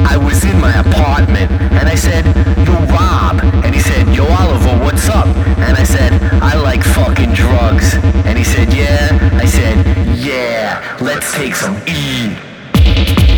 I was in my apartment and I said, Yo, Rob. And he said, Yo, Oliver, what's up? And I said, I like fucking drugs. And he said, Yeah? I said, Yeah, let's take some E.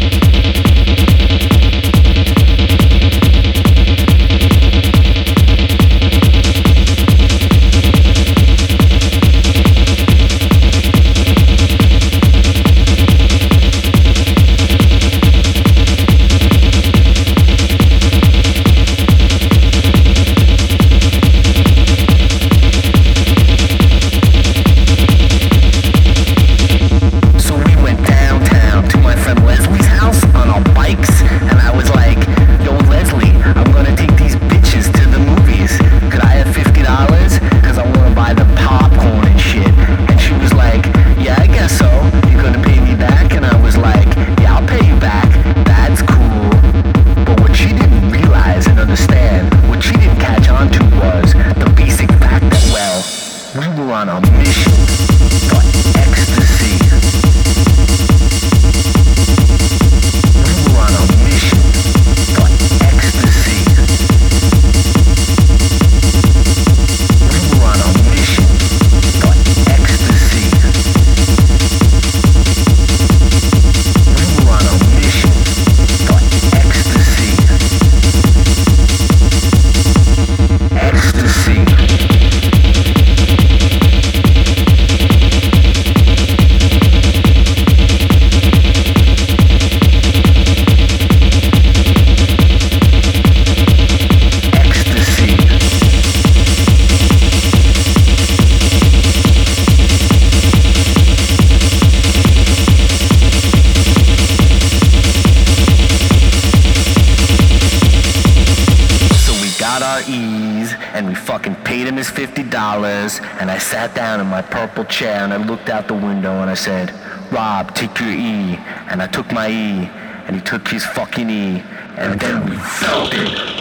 paid him his $50 and I sat down in my purple chair and I looked out the window and I said, Rob, take your E. And I took my E and he took his fucking E and then we felt it.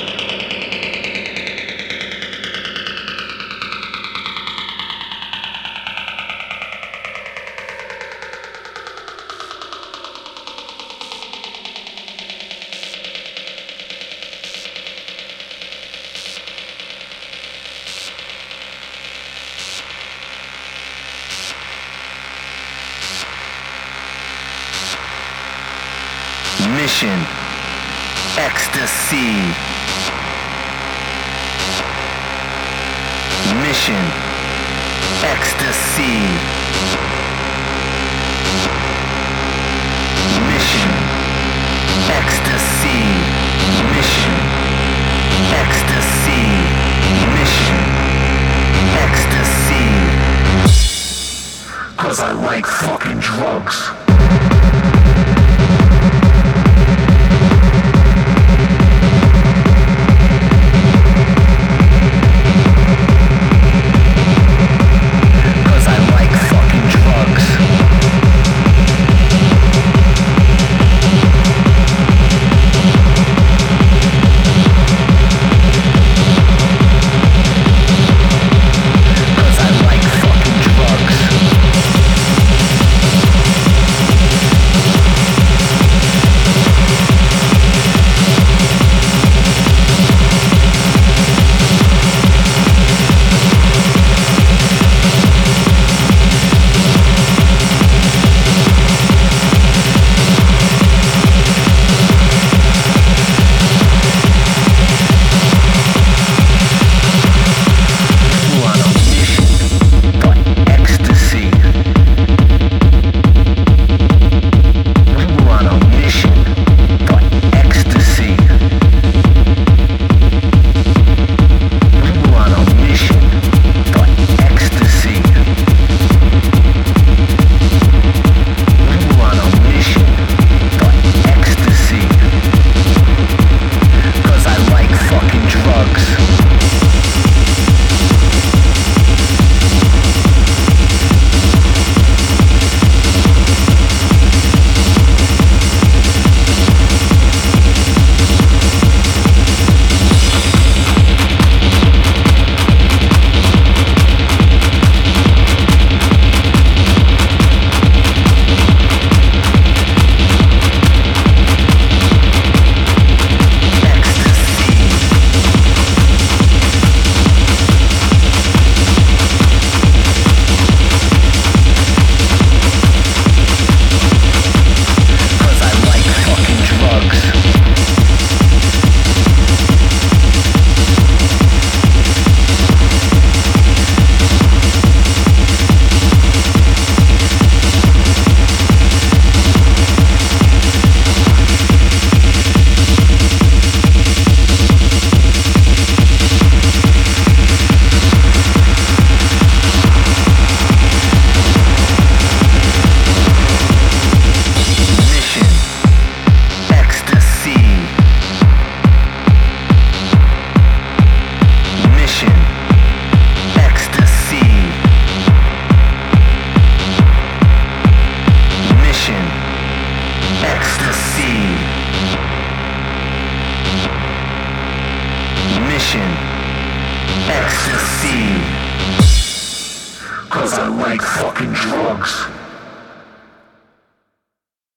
Mission Ecstasy. Mission Ecstasy. Mission Ecstasy. Mission Ecstasy. Mission Ecstasy. Cause I like fucking drugs. Addiction. Ecstasy. Cause I like fucking drugs.